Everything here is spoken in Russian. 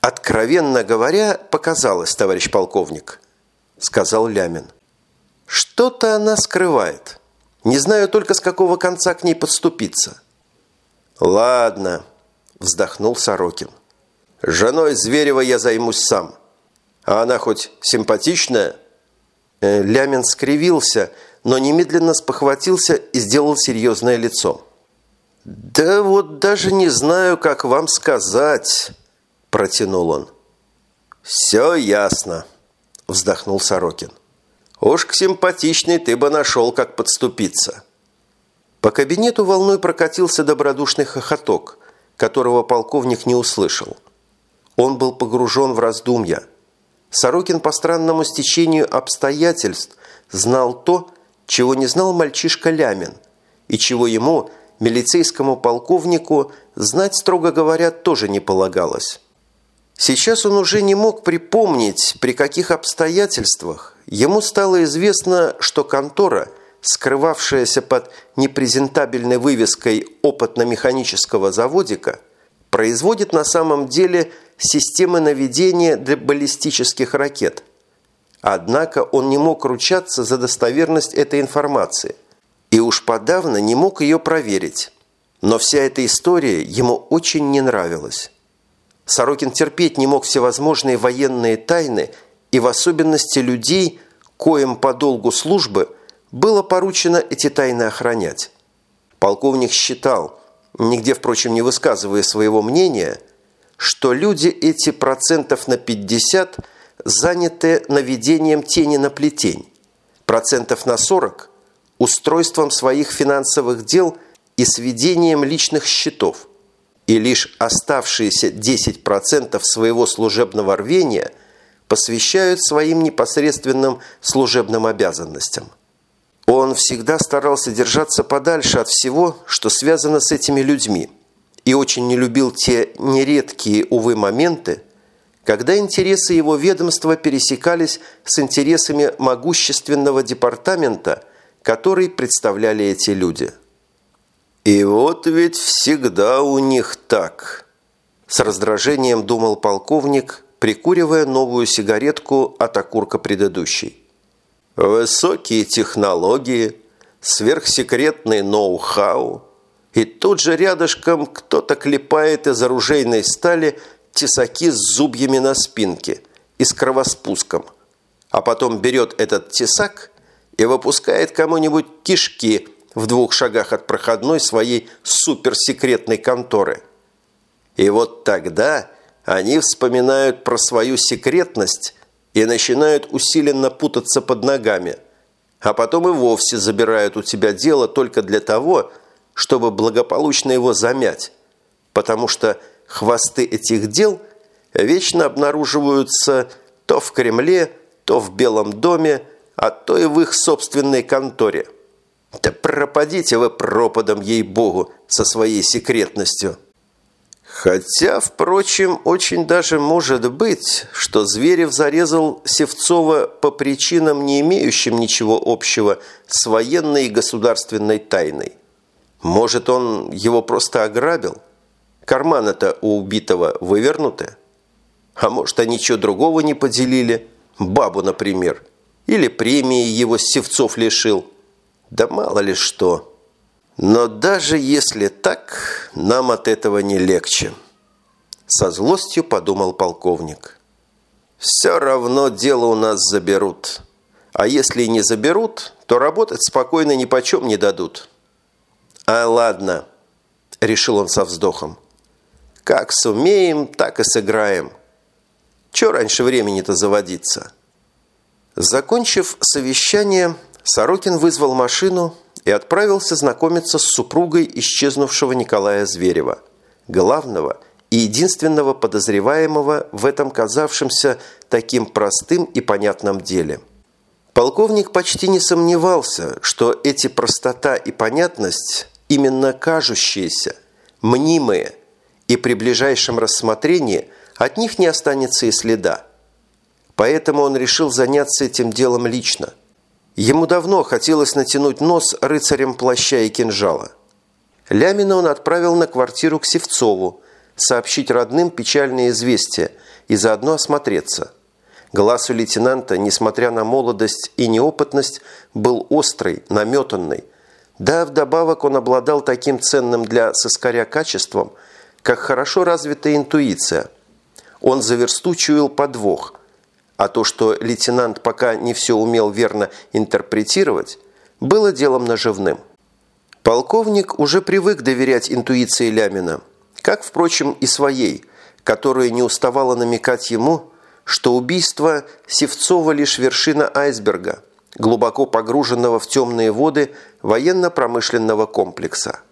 «Откровенно говоря, показалось, товарищ полковник», – сказал Лямин. «Что-то она скрывает. Не знаю только, с какого конца к ней подступиться». «Ладно», – вздохнул Сорокин. «Женой Зверева я займусь сам. А она хоть симпатичная?» э, Лямин скривился, но немедленно спохватился и сделал серьезное лицо. «Да вот даже не знаю, как вам сказать», – протянул он. «Все ясно», – вздохнул Сорокин. «Уж к симпатичной ты бы нашел, как подступиться». По кабинету волной прокатился добродушный хохоток, которого полковник не услышал. Он был погружен в раздумья. Сорокин по странному стечению обстоятельств знал то, чего не знал мальчишка Лямин, и чего ему, милицейскому полковнику, знать, строго говоря, тоже не полагалось. Сейчас он уже не мог припомнить, при каких обстоятельствах ему стало известно, что контора, скрывавшаяся под непрезентабельной вывеской опытно-механического заводика, производит на самом деле системы наведения для баллистических ракет. Однако он не мог ручаться за достоверность этой информации и уж подавно не мог ее проверить. Но вся эта история ему очень не нравилась. Сорокин терпеть не мог всевозможные военные тайны и в особенности людей, коим по долгу службы было поручено эти тайны охранять. Полковник считал, нигде, впрочем, не высказывая своего мнения, что люди эти процентов на 50 заняты наведением тени на плетень, процентов на 40 – устройством своих финансовых дел и сведением личных счетов – и лишь оставшиеся 10% своего служебного рвения посвящают своим непосредственным служебным обязанностям. Он всегда старался держаться подальше от всего, что связано с этими людьми, и очень не любил те нередкие, увы, моменты, когда интересы его ведомства пересекались с интересами могущественного департамента, который представляли эти люди – «И вот ведь всегда у них так», – с раздражением думал полковник, прикуривая новую сигаретку от окурка предыдущей. «Высокие технологии, сверхсекретный ноу-хау, и тут же рядышком кто-то клепает из оружейной стали тесаки с зубьями на спинке и с кровоспуском, а потом берет этот тесак и выпускает кому-нибудь кишки – в двух шагах от проходной своей суперсекретной конторы. И вот тогда они вспоминают про свою секретность и начинают усиленно путаться под ногами, а потом и вовсе забирают у тебя дело только для того, чтобы благополучно его замять, потому что хвосты этих дел вечно обнаруживаются то в Кремле, то в Белом доме, а то и в их собственной конторе – да пропадите вы пропадом, ей-богу, со своей секретностью. Хотя, впрочем, очень даже может быть, что Зверев зарезал Севцова по причинам, не имеющим ничего общего с военной и государственной тайной. Может, он его просто ограбил? Карманы-то у убитого вывернуты? А может, они ничего другого не поделили? Бабу, например. Или премии его Севцов лишил? Да мало ли что. Но даже если так, нам от этого не легче. Со злостью подумал полковник. Все равно дело у нас заберут. А если не заберут, то работать спокойно ни почем не дадут. А ладно, решил он со вздохом. Как сумеем, так и сыграем. Че раньше времени-то заводиться? Закончив совещание, Сорокин вызвал машину и отправился знакомиться с супругой исчезнувшего Николая Зверева, главного и единственного подозреваемого в этом казавшемся таким простым и понятном деле. Полковник почти не сомневался, что эти простота и понятность, именно кажущиеся, мнимые, и при ближайшем рассмотрении от них не останется и следа. Поэтому он решил заняться этим делом лично – Ему давно хотелось натянуть нос рыцарем плаща и кинжала. Лямина он отправил на квартиру к Севцову, сообщить родным печальное известие и заодно осмотреться. Глаз у лейтенанта, несмотря на молодость и неопытность, был острый, наметанный. Да, вдобавок он обладал таким ценным для соскаря качеством, как хорошо развитая интуиция. Он за версту чуял подвох, а то, что лейтенант пока не все умел верно интерпретировать, было делом наживным. Полковник уже привык доверять интуиции Лямина, как, впрочем, и своей, которая не уставала намекать ему, что убийство Севцова лишь вершина айсберга, глубоко погруженного в темные воды военно-промышленного комплекса –